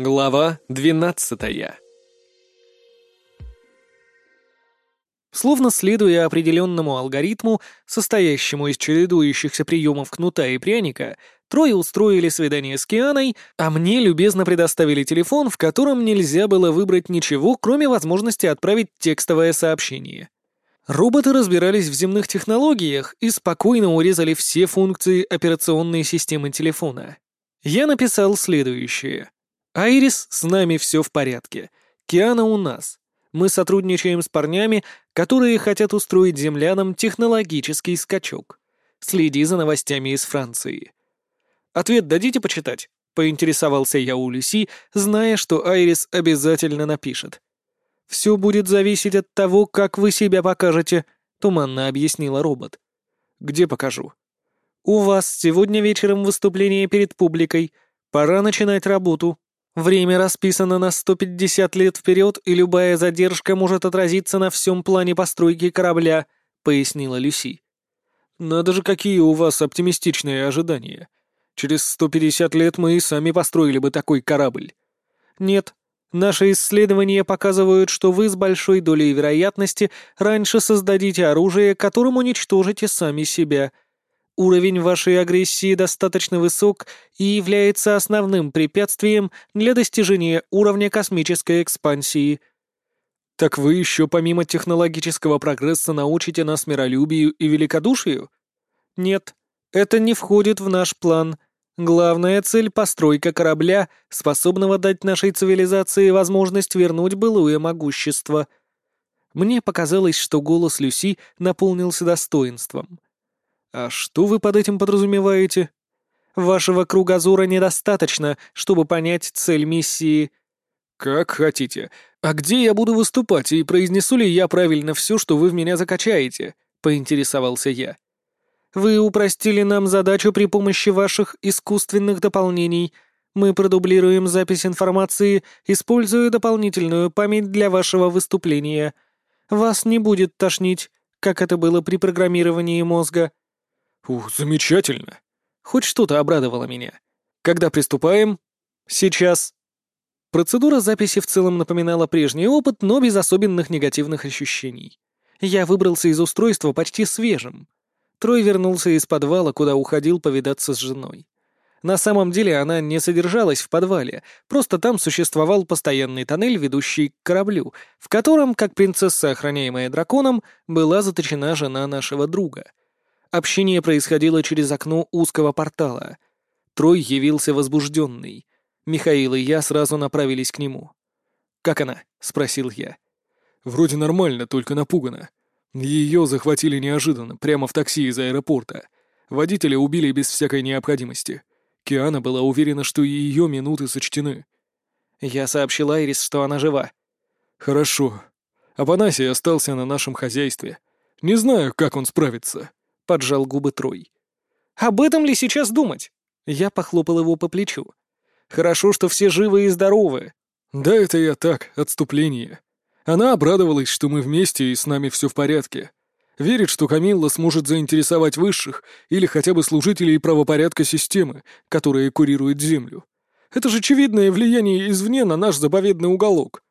Глава двенадцатая Словно следуя определенному алгоритму, состоящему из чередующихся приемов кнута и пряника, трое устроили свидание с Кианой, а мне любезно предоставили телефон, в котором нельзя было выбрать ничего, кроме возможности отправить текстовое сообщение. Роботы разбирались в земных технологиях и спокойно урезали все функции операционной системы телефона. Я написал следующее. Айрис, с нами все в порядке. Киана у нас. Мы сотрудничаем с парнями, которые хотят устроить землянам технологический скачок. Следи за новостями из Франции. Ответ дадите почитать? Поинтересовался я у Люси, зная, что Айрис обязательно напишет. «Все будет зависеть от того, как вы себя покажете», — туманно объяснила робот. «Где покажу?» «У вас сегодня вечером выступление перед публикой. Пора начинать работу», Время расписано на 150 лет вперед, и любая задержка может отразиться на всем плане постройки корабля», — пояснила Люси. «Надо же, какие у вас оптимистичные ожидания. Через 150 лет мы и сами построили бы такой корабль». «Нет, наши исследования показывают, что вы с большой долей вероятности раньше создадите оружие, которым уничтожите сами себя», Уровень вашей агрессии достаточно высок и является основным препятствием для достижения уровня космической экспансии. Так вы еще помимо технологического прогресса научите нас миролюбию и великодушию? Нет, это не входит в наш план. Главная цель — постройка корабля, способного дать нашей цивилизации возможность вернуть былое могущество. Мне показалось, что голос Люси наполнился достоинством — «А что вы под этим подразумеваете?» «Вашего кругозора недостаточно, чтобы понять цель миссии». «Как хотите. А где я буду выступать, и произнесу ли я правильно все, что вы в меня закачаете?» — поинтересовался я. «Вы упростили нам задачу при помощи ваших искусственных дополнений. Мы продублируем запись информации, используя дополнительную память для вашего выступления. Вас не будет тошнить, как это было при программировании мозга». «Ух, замечательно!» Хоть что-то обрадовало меня. «Когда приступаем?» «Сейчас». Процедура записи в целом напоминала прежний опыт, но без особенных негативных ощущений. Я выбрался из устройства почти свежим. Трой вернулся из подвала, куда уходил повидаться с женой. На самом деле она не содержалась в подвале, просто там существовал постоянный тоннель, ведущий к кораблю, в котором, как принцесса, охраняемая драконом, была заточена жена нашего друга — Общение происходило через окно узкого портала. Трой явился возбужденный. Михаил и я сразу направились к нему. «Как она?» — спросил я. «Вроде нормально, только напугана. Ее захватили неожиданно, прямо в такси из аэропорта. Водителя убили без всякой необходимости. Киана была уверена, что и ее минуты сочтены». Я сообщил Айрис, что она жива. «Хорошо. Апанасий остался на нашем хозяйстве. Не знаю, как он справится» поджал губы Трой. «Об этом ли сейчас думать?» Я похлопал его по плечу. «Хорошо, что все живы и здоровы». «Да это я так, отступление. Она обрадовалась, что мы вместе и с нами все в порядке. Верит, что Камилла сможет заинтересовать высших или хотя бы служителей правопорядка системы, которая курирует Землю. Это же очевидное влияние извне на наш заповедный уголок».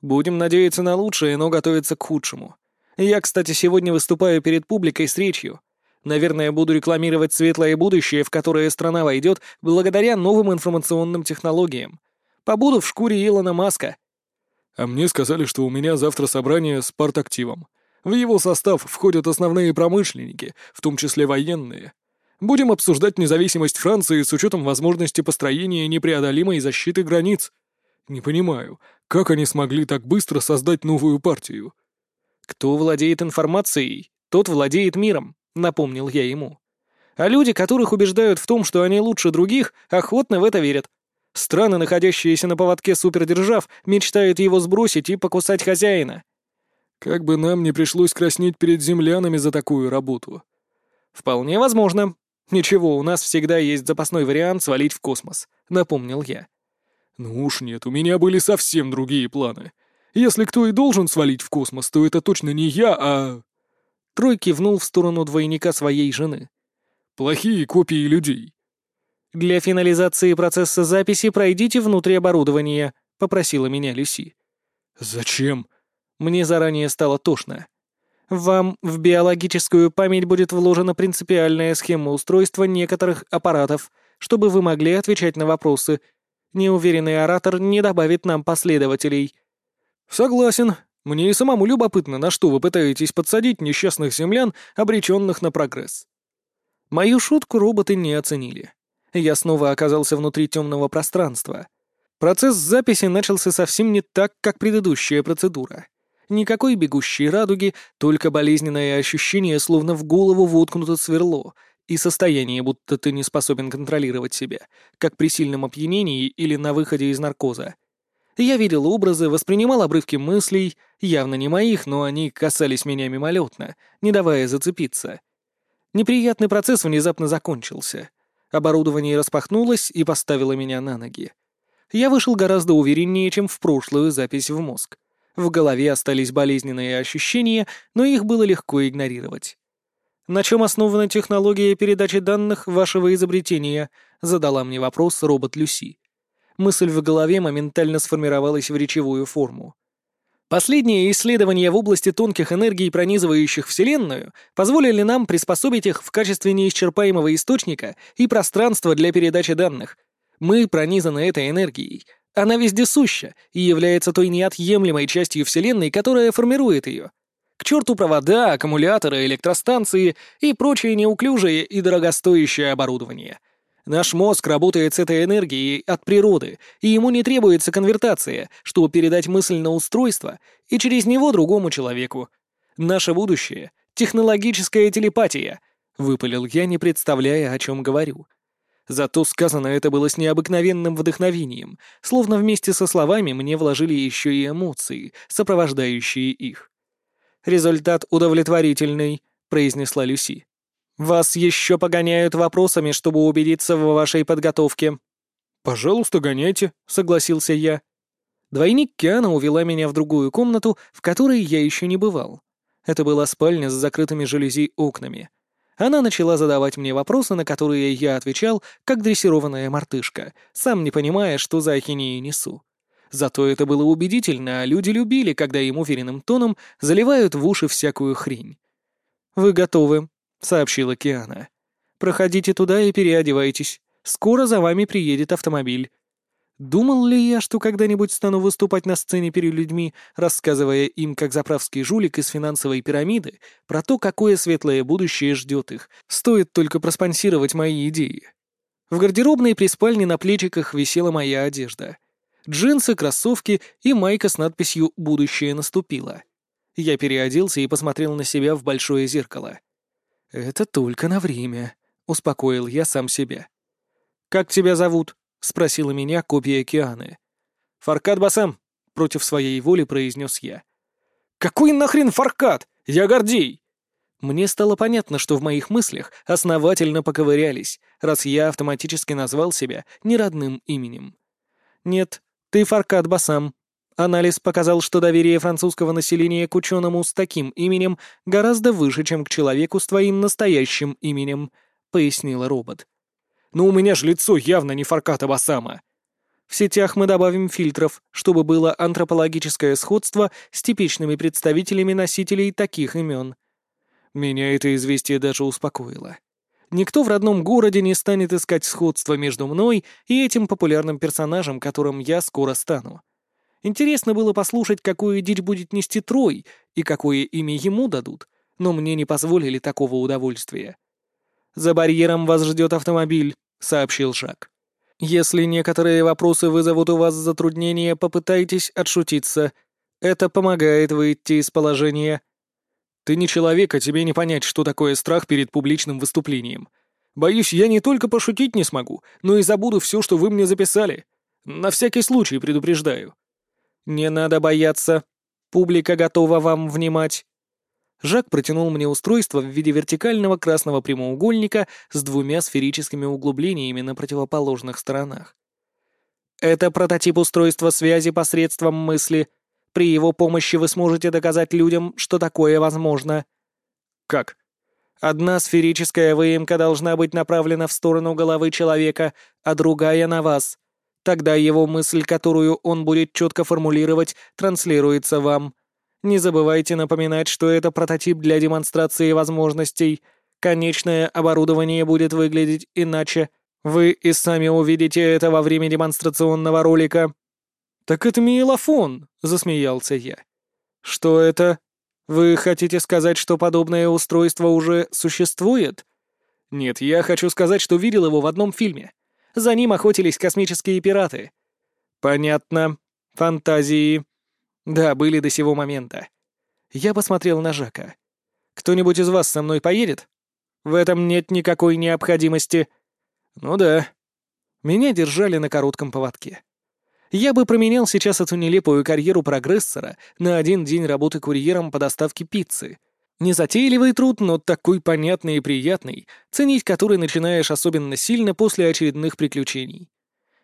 «Будем надеяться на лучшее, но готовиться к худшему. Я, кстати, сегодня выступаю перед публикой с речью. Наверное, буду рекламировать светлое будущее, в которое страна войдет благодаря новым информационным технологиям. Побуду в шкуре Илона Маска. А мне сказали, что у меня завтра собрание с партактивом. В его состав входят основные промышленники, в том числе военные. Будем обсуждать независимость Франции с учетом возможности построения непреодолимой защиты границ. Не понимаю, как они смогли так быстро создать новую партию? «Кто владеет информацией, тот владеет миром», — напомнил я ему. «А люди, которых убеждают в том, что они лучше других, охотно в это верят. Страны, находящиеся на поводке супердержав, мечтают его сбросить и покусать хозяина». «Как бы нам не пришлось краснеть перед землянами за такую работу». «Вполне возможно. Ничего, у нас всегда есть запасной вариант свалить в космос», — напомнил я. «Ну уж нет, у меня были совсем другие планы», если кто и должен свалить в космос, то это точно не я, а...» Трой кивнул в сторону двойника своей жены. «Плохие копии людей». «Для финализации процесса записи пройдите внутрь оборудования», — попросила меня Люси. «Зачем?» Мне заранее стало тошно. Вам в биологическую память будет вложена принципиальная схема устройства некоторых аппаратов, чтобы вы могли отвечать на вопросы. Неуверенный оратор не добавит нам последователей. Согласен. Мне и самому любопытно, на что вы пытаетесь подсадить несчастных землян, обреченных на прогресс. Мою шутку роботы не оценили. Я снова оказался внутри темного пространства. Процесс записи начался совсем не так, как предыдущая процедура. Никакой бегущей радуги, только болезненное ощущение, словно в голову воткнуто сверло, и состояние, будто ты не способен контролировать себя, как при сильном опьянении или на выходе из наркоза. Я видел образы, воспринимал обрывки мыслей, явно не моих, но они касались меня мимолетно, не давая зацепиться. Неприятный процесс внезапно закончился. Оборудование распахнулось и поставило меня на ноги. Я вышел гораздо увереннее, чем в прошлую запись в мозг. В голове остались болезненные ощущения, но их было легко игнорировать. «На чем основана технология передачи данных вашего изобретения?» — задала мне вопрос робот Люси. Мысль в голове моментально сформировалась в речевую форму. Последние исследования в области тонких энергий, пронизывающих Вселенную, позволили нам приспособить их в качестве неисчерпаемого источника и пространства для передачи данных. Мы пронизаны этой энергией, она вездесуща и является той неотъемлемой частью Вселенной, которая формирует ее. К черту провода, аккумуляторы, электростанции и прочее неуклюжее и дорогостоящее оборудование. Наш мозг работает с этой энергией от природы, и ему не требуется конвертация, чтобы передать мысль на устройство и через него другому человеку. Наше будущее — технологическая телепатия, — выпалил я, не представляя, о чем говорю. Зато сказано это было с необыкновенным вдохновением, словно вместе со словами мне вложили еще и эмоции, сопровождающие их. «Результат удовлетворительный», — произнесла Люси. «Вас еще погоняют вопросами, чтобы убедиться в вашей подготовке». «Пожалуйста, гоняйте», — согласился я. Двойник Киана увела меня в другую комнату, в которой я еще не бывал. Это была спальня с закрытыми жалюзи окнами. Она начала задавать мне вопросы, на которые я отвечал, как дрессированная мартышка, сам не понимая, что за ахинею несу. Зато это было убедительно, а люди любили, когда им уверенным тоном заливают в уши всякую хрень. «Вы готовы», — сообщила Киана. «Проходите туда и переодевайтесь. Скоро за вами приедет автомобиль. Думал ли я, что когда-нибудь стану выступать на сцене перед людьми, рассказывая им, как заправский жулик из финансовой пирамиды, про то, какое светлое будущее ждет их, стоит только проспонсировать мои идеи? В гардеробной при спальне на плечиках висела моя одежда. Джинсы, кроссовки и майка с надписью «Будущее наступило». Я переоделся и посмотрел на себя в большое зеркало. «Это только на время», — успокоил я сам себя. «Как тебя зовут?» — спросила меня копия Кианы. «Фаркад Басам», — против своей воли произнес я. «Какой нахрен Фаркад? Я Гордей!» Мне стало понятно, что в моих мыслях основательно поковырялись, раз я автоматически назвал себя неродным именем. «Нет, ты Фаркад Басам. Анализ показал, что доверие французского населения к ученому с таким именем гораздо выше, чем к человеку с твоим настоящим именем», — пояснила робот но у меня же лицо явно не Фарката Басама. В сетях мы добавим фильтров, чтобы было антропологическое сходство с типичными представителями носителей таких имен. Меня это известие даже успокоило. Никто в родном городе не станет искать сходства между мной и этим популярным персонажем, которым я скоро стану. Интересно было послушать, какую дичь будет нести Трой и какое имя ему дадут, но мне не позволили такого удовольствия. За барьером вас ждет автомобиль. — сообщил Жак. «Если некоторые вопросы вызовут у вас затруднения, попытайтесь отшутиться. Это помогает выйти из положения». «Ты не человек, а тебе не понять, что такое страх перед публичным выступлением. Боюсь, я не только пошутить не смогу, но и забуду все, что вы мне записали. На всякий случай предупреждаю». «Не надо бояться. Публика готова вам внимать. Жак протянул мне устройство в виде вертикального красного прямоугольника с двумя сферическими углублениями на противоположных сторонах. Это прототип устройства связи посредством мысли. При его помощи вы сможете доказать людям, что такое возможно. Как? Одна сферическая выемка должна быть направлена в сторону головы человека, а другая — на вас. Тогда его мысль, которую он будет четко формулировать, транслируется вам. Не забывайте напоминать, что это прототип для демонстрации возможностей. Конечное оборудование будет выглядеть иначе. Вы и сами увидите это во время демонстрационного ролика. «Так это миелофон», — засмеялся я. «Что это? Вы хотите сказать, что подобное устройство уже существует?» «Нет, я хочу сказать, что видел его в одном фильме. За ним охотились космические пираты». «Понятно. Фантазии». «Да, были до сего момента». Я посмотрел на Жака. «Кто-нибудь из вас со мной поедет?» «В этом нет никакой необходимости». «Ну да». Меня держали на коротком поводке. Я бы променял сейчас эту нелепую карьеру прогрессора на один день работы курьером по доставке пиццы. Незатейливый труд, но такой понятный и приятный, ценить который начинаешь особенно сильно после очередных приключений.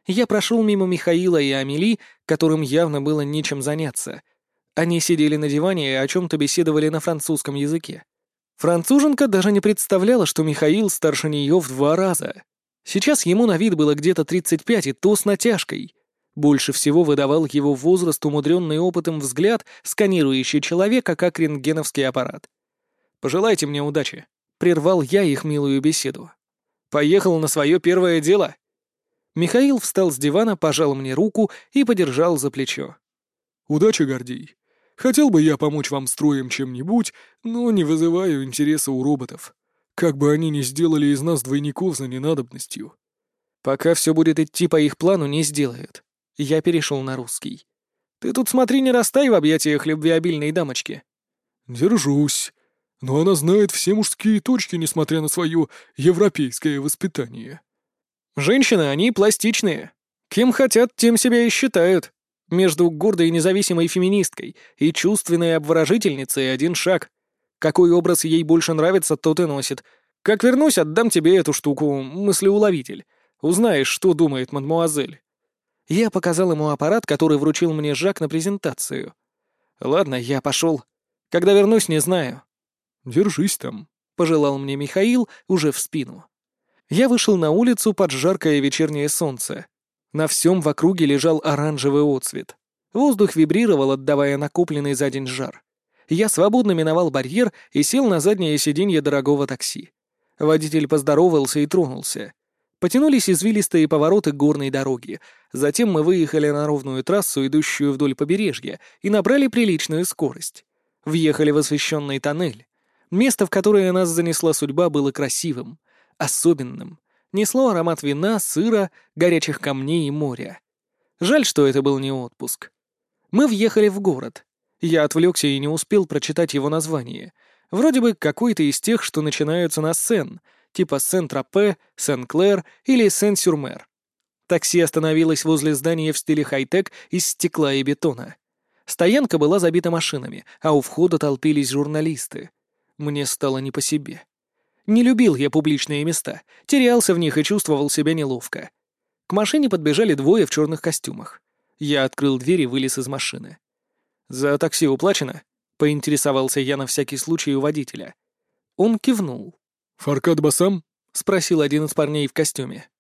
Я прошел мимо Михаила и Амели, которым явно было нечем заняться. Они сидели на диване и о чем-то беседовали на французском языке. Француженка даже не представляла, что Михаил старше нее в два раза. Сейчас ему на вид было где-то 35, и то с натяжкой. Больше всего выдавал его возраст, умудренный опытом взгляд, сканирующий человека, как рентгеновский аппарат. «Пожелайте мне удачи», — прервал я их милую беседу. «Поехал на свое первое дело». Михаил встал с дивана, пожал мне руку и подержал за плечо. «Удачи, Гордей. Хотел бы я помочь вам строем чем-нибудь, но не вызываю интереса у роботов. Как бы они ни сделали из нас двойников за ненадобностью». «Пока все будет идти по их плану, не сделают», я перешел на русский. «Ты тут смотри, не растай в объятиях любвеобильной дамочки». «Держусь. Но она знает все мужские точки, несмотря на свое европейское воспитание». «Женщины, они пластичные. Кем хотят, тем себя и считают. Между гордой и независимой феминисткой и чувственной обворожительницей один шаг. Какой образ ей больше нравится, тот и носит. Как вернусь, отдам тебе эту штуку, мыслеуловитель. Узнаешь, что думает мадмуазель». Я показал ему аппарат, который вручил мне Жак на презентацию. «Ладно, я пошел. Когда вернусь, не знаю». «Держись там», — пожелал мне Михаил уже в спину. Я вышел на улицу под жаркое вечернее солнце. На всем в округе лежал оранжевый отцвет. Воздух вибрировал, отдавая накопленный за день жар. Я свободно миновал барьер и сел на заднее сиденье дорогого такси. Водитель поздоровался и тронулся. Потянулись извилистые повороты горной дороги. Затем мы выехали на ровную трассу, идущую вдоль побережья, и набрали приличную скорость. Въехали в освещенный тоннель. Место, в которое нас занесла судьба, было красивым, особенным. Несло аромат вина, сыра, горячих камней и моря. Жаль, что это был не отпуск. Мы въехали в город. Я отвлекся и не успел прочитать его название. Вроде бы какой-то из тех, что начинаются на «сен», типа Сен-Тропе, Сен-Клэр или Сен-Сюрмер. Такси остановилось возле здания в стиле хай-тек из стекла и бетона. Стоянка была забита машинами, а у входа толпились журналисты. Мне стало не по себе. Не любил я публичные места, терялся в них и чувствовал себя неловко. К машине подбежали двое в черных костюмах. Я открыл дверь и вылез из машины. «За такси уплачено?» — поинтересовался я на всякий случай у водителя. Он кивнул. «Фаркад Басам?» — спросил один из парней в костюме.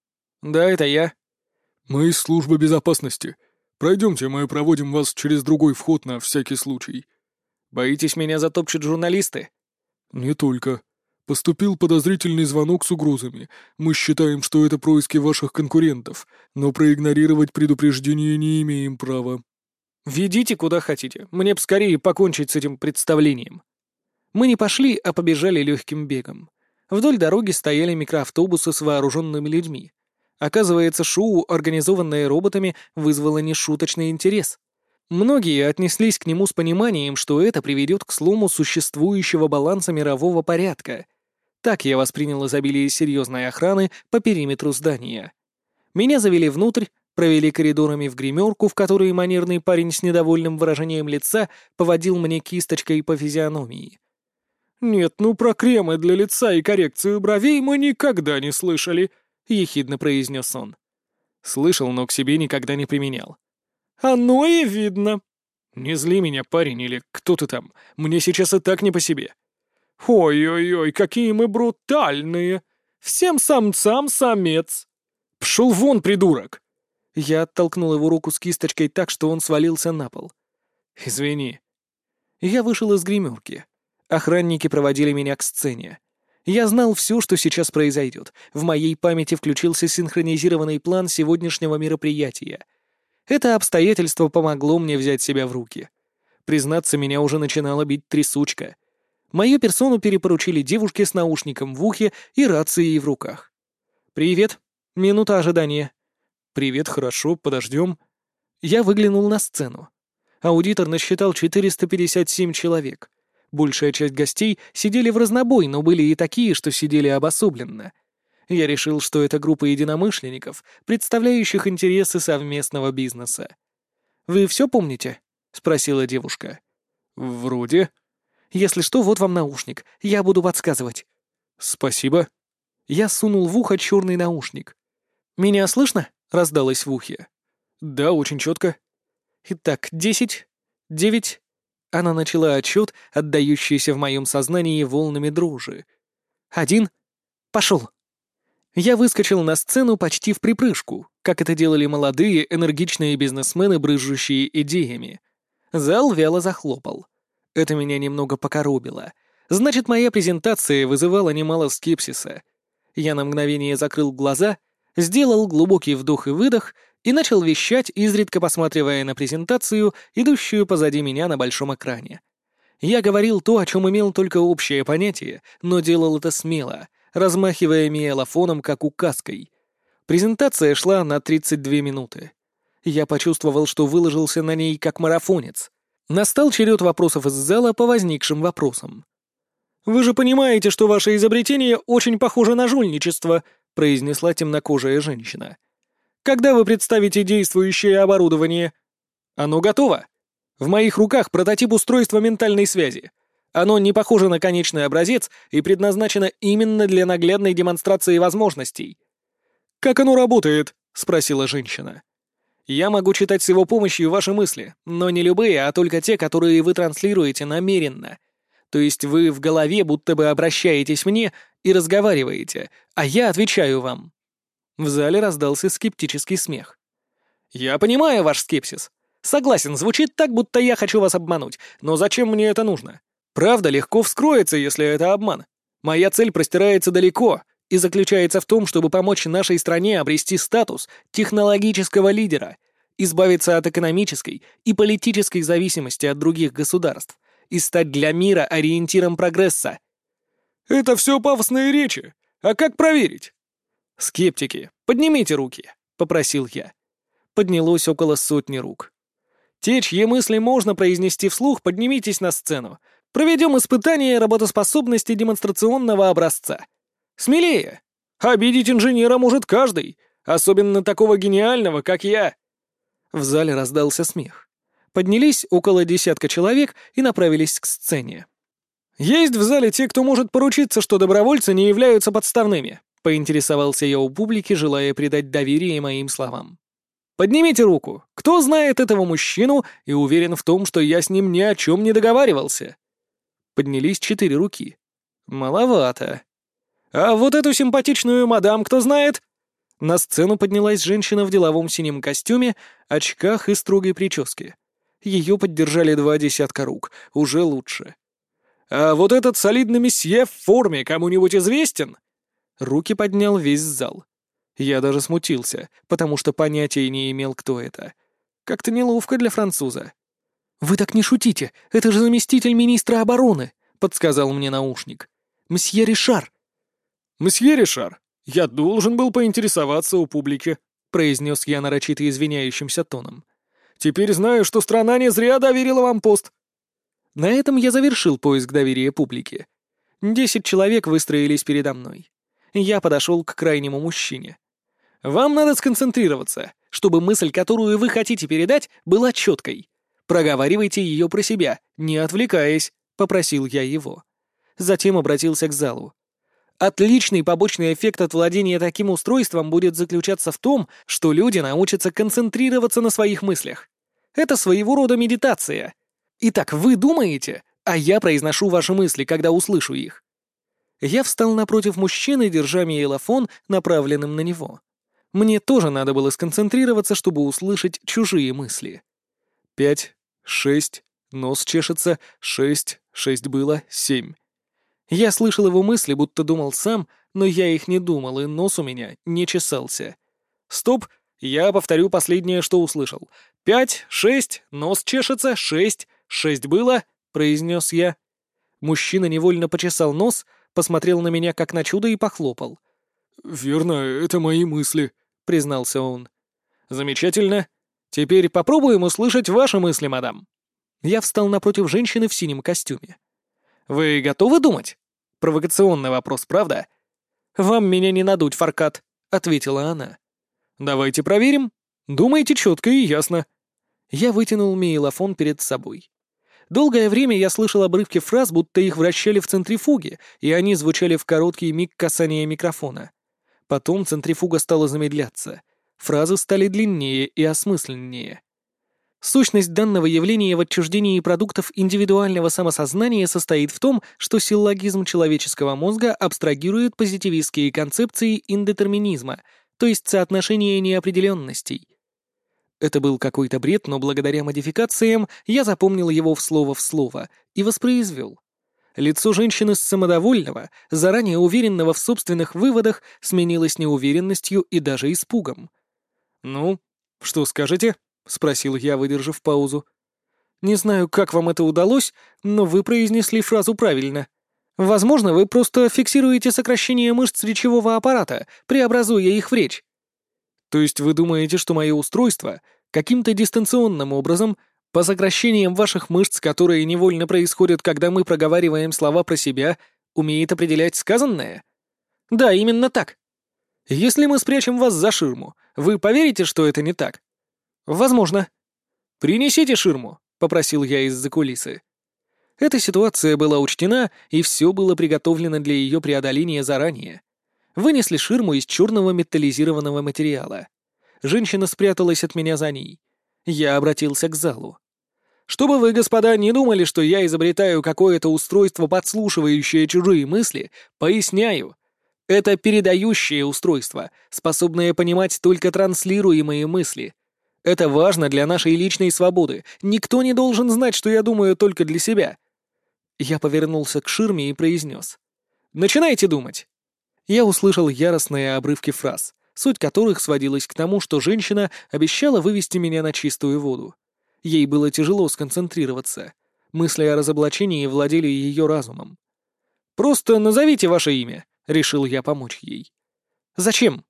«Да, это я». «Мы из службы безопасности. Пройдемте, мы проводим вас через другой вход на всякий случай». «Боитесь, меня затопчут журналисты?» «Не только. Поступил подозрительный звонок с угрозами. Мы считаем, что это происки ваших конкурентов, но проигнорировать предупреждение не имеем права». «Ведите куда хотите. Мне б скорее покончить с этим представлением». Мы не пошли, а побежали легким бегом. Вдоль дороги стояли микроавтобусы с вооруженными людьми. Оказывается, шоу, организованное роботами, вызвало нешуточный интерес. Многие отнеслись к нему с пониманием, что это приведет к слому существующего баланса мирового порядка. Так я воспринял изобилие серьезной охраны по периметру здания. Меня завели внутрь, провели коридорами в гримерку, в которой манерный парень с недовольным выражением лица поводил мне кисточкой по физиономии. «Нет, ну про кремы для лица и коррекцию бровей мы никогда не слышали», — ехидно произнес он. Слышал, но к себе никогда не применял. «Оно и видно». «Не зли меня, парень, или кто ты там. Мне сейчас и так не по себе». «Ой-ой-ой, какие мы брутальные! Всем самцам самец!» «Пшел вон, придурок!» Я оттолкнул его руку с кисточкой так, что он свалился на пол. «Извини». Я вышел из гримерки. Охранники проводили меня к сцене. Я знал все, что сейчас произойдет. В моей памяти включился синхронизированный план сегодняшнего мероприятия. Это обстоятельство помогло мне взять себя в руки. Признаться, меня уже начинала бить трясучка. Мою персону перепоручили девушке с наушником в ухе и рацией в руках. «Привет. Минута ожидания». «Привет, хорошо, подождем». Я выглянул на сцену. Аудитор насчитал 457 человек. Большая часть гостей сидели в разнобой, но были и такие, что сидели обособленно. Я решил, что это группа единомышленников, представляющих интересы совместного бизнеса. «Вы все помните?» — спросила девушка. «Вроде», если что, вот вам наушник. Я буду подсказывать». «Спасибо». Я сунул в ухо черный наушник. «Меня слышно?» — раздалось в ухе. «Да, очень четко». «Итак, десять, девять...» Она начала отчет, отдающийся в моем сознании волнами дрожи. «Один. Пошел!» Я выскочил на сцену почти в припрыжку, как это делали молодые, энергичные бизнесмены, брызжущие идеями. Зал вяло захлопал. Это меня немного покоробило. Значит, моя презентация вызывала немало скепсиса. Я на мгновение закрыл глаза, сделал глубокий вдох и выдох и начал вещать, изредка посматривая на презентацию, идущую позади меня на большом экране. Я говорил то, о чем имел только общее понятие, но делал это смело, размахивая миелофоном, как указкой. Презентация шла на 32 минуты. Я почувствовал, что выложился на ней как марафонец. Настал черед вопросов из зала по возникшим вопросам. «Вы же понимаете, что ваше изобретение очень похоже на жульничество», произнесла темнокожая женщина. «Когда вы представите действующее оборудование?» «Оно готово. В моих руках прототип устройства ментальной связи. Оно не похоже на конечный образец и предназначено именно для наглядной демонстрации возможностей». «Как оно работает?» — спросила женщина. Я могу читать с его помощью ваши мысли, но не любые, а только те, которые вы транслируете намеренно. То есть вы в голове будто бы обращаетесь мне и разговариваете, а я отвечаю вам». В зале раздался скептический смех. «Я понимаю ваш скепсис. Согласен, звучит так, будто я хочу вас обмануть, но зачем мне это нужно? Правда легко вскроется, если это обман. Моя цель простирается далеко и заключается в том, чтобы помочь нашей стране обрести статус технологического лидера, избавиться от экономической и политической зависимости от других государств и стать для мира ориентиром прогресса. Это все пафосные речи. А как проверить? Скептики, поднимите руки, попросил я. Поднялось около сотни рук. Те, чьи мысли можно произнести вслух, поднимитесь на сцену. Проведем испытание работоспособности демонстрационного образца. Смелее! Обидеть инженера может каждый, особенно такого гениального, как я!» В зале раздался смех. Поднялись около десятка человек и направились к сцене. «Есть в зале те, кто может поручиться, что добровольцы не являются подставными», — поинтересовался я у публики, желая придать доверие моим словам. «Поднимите руку. Кто знает этого мужчину и уверен в том, что я с ним ни о чем не договаривался?» Поднялись четыре руки. «Маловато. «А вот эту симпатичную мадам кто знает?» На сцену поднялась женщина в деловом синем костюме, очках и строгой прическе. Ее поддержали два десятка рук, уже лучше. «А вот этот солидный месье в форме кому-нибудь известен?» Руки поднял весь зал. Я даже смутился, потому что понятия не имел, кто это. Как-то неловко для француза. «Вы так не шутите, это же заместитель министра обороны», — подсказал мне наушник. «Мсье Ришар». «Мсье Ришар, я должен был поинтересоваться у публики», — произнес я нарочито извиняющимся тоном. «Теперь знаю, что страна не зря доверила вам пост». На этом я завершил поиск доверия публики. Десять человек выстроились передо мной. Я подошел к крайнему мужчине. «Вам надо сконцентрироваться, чтобы мысль, которую вы хотите передать, была четкой. Проговаривайте ее про себя, не отвлекаясь», — попросил я его. Затем обратился к залу. Отличный побочный эффект от владения таким устройством будет заключаться в том, что люди научатся концентрироваться на своих мыслях. Это своего рода медитация. Итак, вы думаете, а я произношу ваши мысли, когда услышу их. Я встал напротив мужчины, держа мейлофон, направленным на него. Мне тоже надо было сконцентрироваться, чтобы услышать чужие мысли. Пять, шесть, нос чешется, шесть, шесть было, семь. Я слышал его мысли, будто думал сам, но я их не думал, и нос у меня не чесался. Стоп, я повторю последнее, что услышал. «Пять, шесть, нос чешется, шесть, шесть было», — произнес я. Мужчина невольно почесал нос, посмотрел на меня как на чудо и похлопал. «Верно, это мои мысли», — признался он. «Замечательно. Теперь попробуем услышать ваши мысли, мадам». Я встал напротив женщины в синем костюме. «Вы готовы думать?» Провокационный вопрос, правда? «Вам меня не надуть, Фаркат», — ответила она. «Давайте проверим. Думаете четко и ясно». Я вытянул мейлофон перед собой. Долгое время я слышал обрывки фраз, будто их вращали в центрифуге, и они звучали в короткий миг касания микрофона. Потом центрифуга стала замедляться. Фразы стали длиннее и осмысленнее. Сущность данного явления в отчуждении продуктов индивидуального самосознания состоит в том, что силлогизм человеческого мозга абстрагирует позитивистские концепции индетерминизма, то есть соотношение неопределенностей. Это был какой-то бред, но благодаря модификациям я запомнил его в слово в слово и воспроизвел. Лицо женщины с самодовольного, заранее уверенного в собственных выводах, сменилось неуверенностью и даже испугом. «Ну, что скажете?» — спросил я, выдержав паузу. «Не знаю, как вам это удалось, но вы произнесли фразу правильно. Возможно, вы просто фиксируете сокращение мышц речевого аппарата, преобразуя их в речь». «То есть вы думаете, что мое устройство каким-то дистанционным образом, по сокращениям ваших мышц, которые невольно происходят, когда мы проговариваем слова про себя, умеет определять сказанное?» «Да, именно так. Если мы спрячем вас за ширму, вы поверите, что это не так?» «Возможно». «Принесите ширму», — попросил я из-за кулисы. Эта ситуация была учтена, и все было приготовлено для ее преодоления заранее. Вынесли ширму из черного металлизированного материала. Женщина спряталась от меня за ней. Я обратился к залу. «Чтобы вы, господа, не думали, что я изобретаю какое-то устройство, подслушивающее чужие мысли, поясняю. Это передающее устройство, способное понимать только транслируемые мысли, это важно для нашей личной свободы. Никто не должен знать, что я думаю только для себя. Я повернулся к ширме и произнес. «Начинайте думать!» Я услышал яростные обрывки фраз, суть которых сводилась к тому, что женщина обещала вывести меня на чистую воду. Ей было тяжело сконцентрироваться. Мысли о разоблачении владели ее разумом. «Просто назовите ваше имя», — решил я помочь ей. «Зачем?»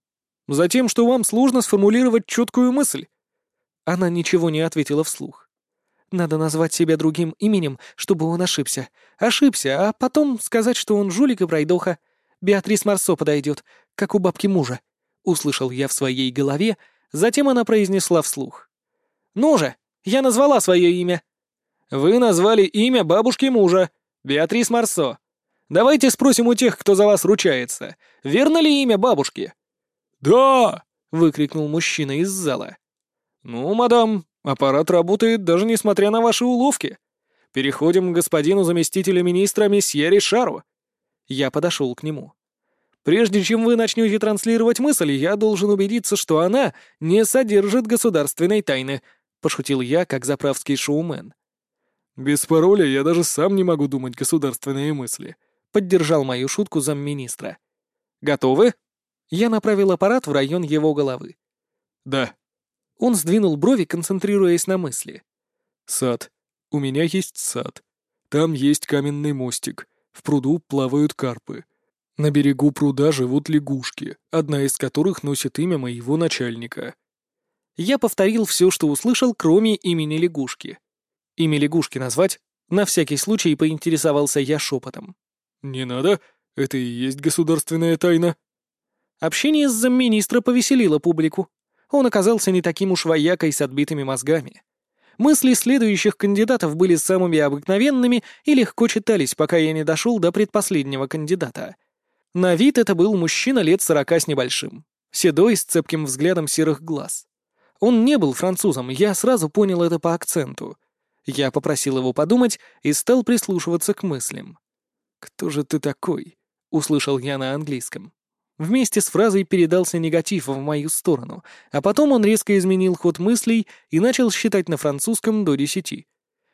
«Затем, что вам сложно сформулировать четкую мысль. Она ничего не ответила вслух. Надо назвать себя другим именем, чтобы он ошибся. Ошибся, а потом сказать, что он жулик и пройдоха. Беатрис Марсо подойдет, как у бабки мужа. Услышал я в своей голове, затем она произнесла вслух. «Ну же, я назвала свое имя». «Вы назвали имя бабушки мужа, Беатрис Марсо. Давайте спросим у тех, кто за вас ручается, верно ли имя бабушки?» «Да!» — выкрикнул мужчина из зала. «Ну, мадам, аппарат работает даже несмотря на ваши уловки. Переходим к господину заместителю министра месье Ришару». Я подошел к нему. «Прежде чем вы начнете транслировать мысль, я должен убедиться, что она не содержит государственной тайны», — пошутил я, как заправский шоумен. «Без пароля я даже сам не могу думать государственные мысли», — поддержал мою шутку замминистра. «Готовы?» Я направил аппарат в район его головы. «Да», он сдвинул брови, концентрируясь на мысли. «Сад. У меня есть сад. Там есть каменный мостик. В пруду плавают карпы. На берегу пруда живут лягушки, одна из которых носит имя моего начальника». Я повторил все, что услышал, кроме имени лягушки. Имя лягушки назвать? На всякий случай поинтересовался я шепотом. «Не надо, это и есть государственная тайна». Общение с замминистра повеселило публику он оказался не таким уж воякой с отбитыми мозгами. Мысли следующих кандидатов были самыми обыкновенными и легко читались, пока я не дошел до предпоследнего кандидата. На вид это был мужчина лет сорока с небольшим, седой, с цепким взглядом серых глаз. Он не был французом, я сразу понял это по акценту. Я попросил его подумать и стал прислушиваться к мыслям. «Кто же ты такой?» — услышал я на английском. Вместе с фразой передался негатив в мою сторону, а потом он резко изменил ход мыслей и начал считать на французском до десяти.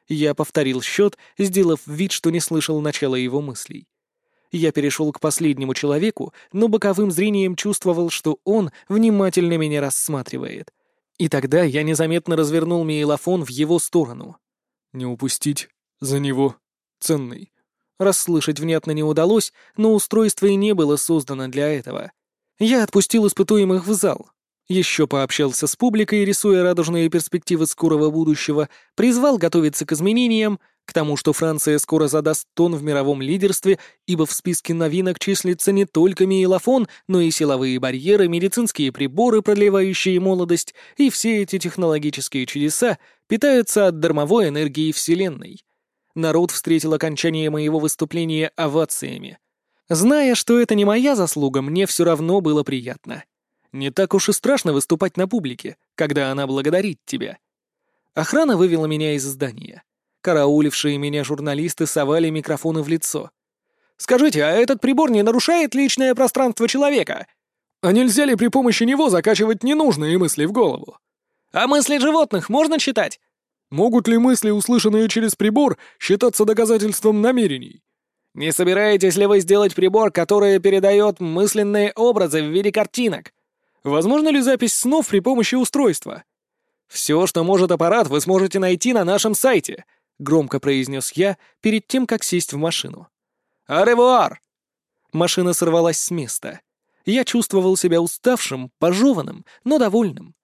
Я повторил счет, сделав вид, что не слышал начала его мыслей. Я перешел к последнему человеку, но боковым зрением чувствовал, что он внимательно меня рассматривает. И тогда я незаметно развернул мейлофон в его сторону. «Не упустить. За него. Ценный». Расслышать внятно не удалось, но устройство и не было создано для этого. Я отпустил испытуемых в зал. Еще пообщался с публикой, рисуя радужные перспективы скорого будущего, призвал готовиться к изменениям, к тому, что Франция скоро задаст тон в мировом лидерстве, ибо в списке новинок числится не только миелофон, но и силовые барьеры, медицинские приборы, продлевающие молодость, и все эти технологические чудеса питаются от дармовой энергии Вселенной. Народ встретил окончание моего выступления овациями. Зная, что это не моя заслуга, мне все равно было приятно. Не так уж и страшно выступать на публике, когда она благодарит тебя. Охрана вывела меня из здания. Караулившие меня журналисты совали микрофоны в лицо. «Скажите, а этот прибор не нарушает личное пространство человека?» «А нельзя ли при помощи него закачивать ненужные мысли в голову?» «А мысли животных можно читать?» «Могут ли мысли, услышанные через прибор, считаться доказательством намерений?» «Не собираетесь ли вы сделать прибор, который передает мысленные образы в виде картинок?» Возможно ли запись снов при помощи устройства? «Все, что может аппарат, вы сможете найти на нашем сайте», — громко произнес я перед тем, как сесть в машину. «Аревуар!» Машина сорвалась с места. Я чувствовал себя уставшим, пожеванным, но довольным.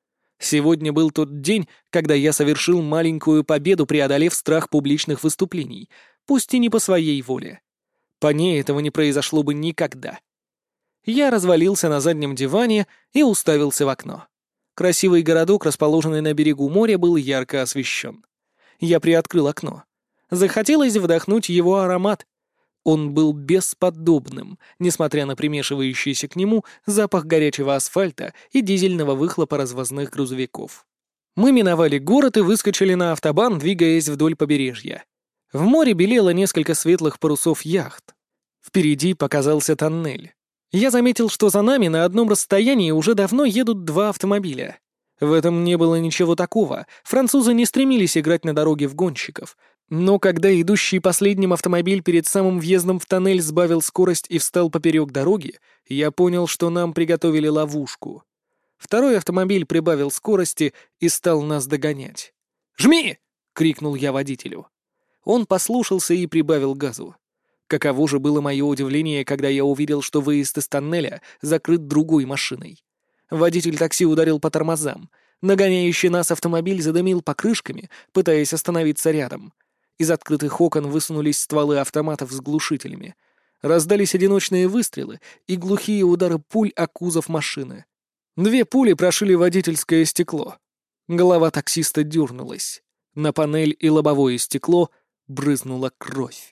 Сегодня был тот день, когда я совершил маленькую победу, преодолев страх публичных выступлений, пусть и не по своей воле. По ней этого не произошло бы никогда. Я развалился на заднем диване и уставился в окно. Красивый городок, расположенный на берегу моря, был ярко освещен. Я приоткрыл окно. Захотелось вдохнуть его аромат. Он был бесподобным, несмотря на примешивающийся к нему запах горячего асфальта и дизельного выхлопа развозных грузовиков. Мы миновали город и выскочили на автобан, двигаясь вдоль побережья. В море белело несколько светлых парусов яхт. Впереди показался тоннель. Я заметил, что за нами на одном расстоянии уже давно едут два автомобиля. В этом не было ничего такого, французы не стремились играть на дороге в гонщиков. Но когда идущий последним автомобиль перед самым въездом в тоннель сбавил скорость и встал поперек дороги, я понял, что нам приготовили ловушку. Второй автомобиль прибавил скорости и стал нас догонять. «Жми!» — крикнул я водителю. Он послушался и прибавил газу. Каково же было мое удивление, когда я увидел, что выезд из тоннеля закрыт другой машиной. Водитель такси ударил по тормозам. Нагоняющий нас автомобиль задымил покрышками, пытаясь остановиться рядом. Из открытых окон высунулись стволы автоматов с глушителями. Раздались одиночные выстрелы и глухие удары пуль о кузов машины. Две пули прошили водительское стекло. Голова таксиста дернулась. На панель и лобовое стекло брызнула кровь.